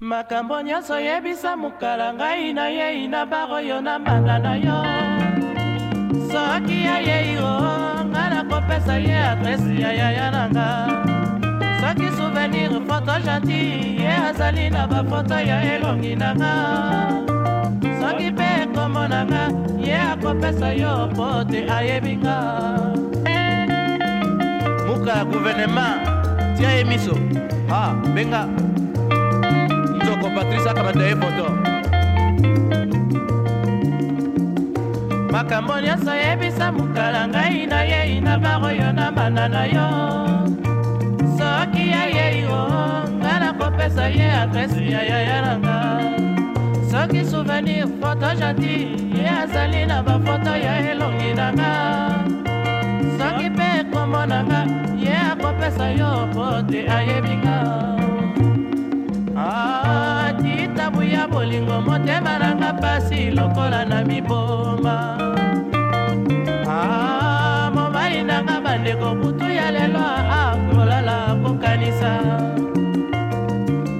makambo nyonso yebisa mokala ngai nayei na baroyo na mbanda na yo soki ayei o nga nakopesa ye adrese ya yaya na nga soki souvenir foto gentil ye azali na bafoto ya elongi na nga soki mpe ekombo na nga ye akopesa yo po te ayebi nga muka ya guvernema tia ye miso a ah, benga Muzoko Patrice Akamanda Epoto eh, makambo nyonso yebisa mokala ngai na yei na baroyo na banda na yo soki ayei o nga na kopesa ye adrese ya yaya nanga soki souvenir foto jati ye azali na bafoto ya elongi nanga soki mpe ekombo nanga ye akopesa yo po te ayebinga likambu ya bolingo motema nanga pasi lokola na miboma ah, momai nanga bandeko butu ya lelo akolala kokanisa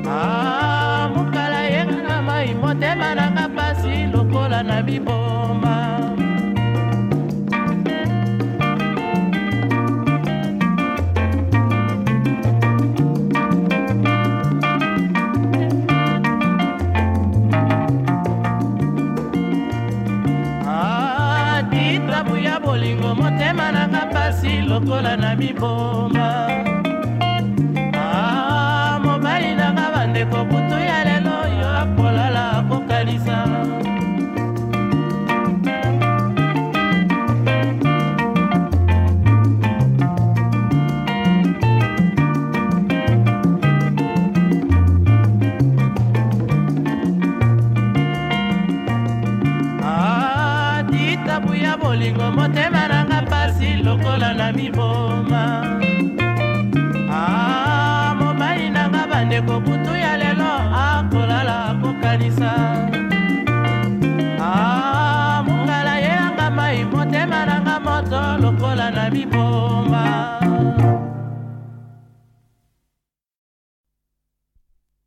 ah, mokala yenga na mai motema nanga pasi lokola na miboma lokola na miboma bolingo motema nanga pasi lokola na miboma ah, mobali nanga bandeko butu ya lelo akolala akokanisa ah, mongala ye yanga mai motema nanga moto lokola na miboma